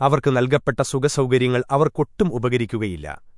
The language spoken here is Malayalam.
അവർക്ക് നൽകപ്പെട്ട സുഖസൗകര്യങ്ങൾ അവർക്കൊട്ടും ഉപകരിക്കുകയില്ല.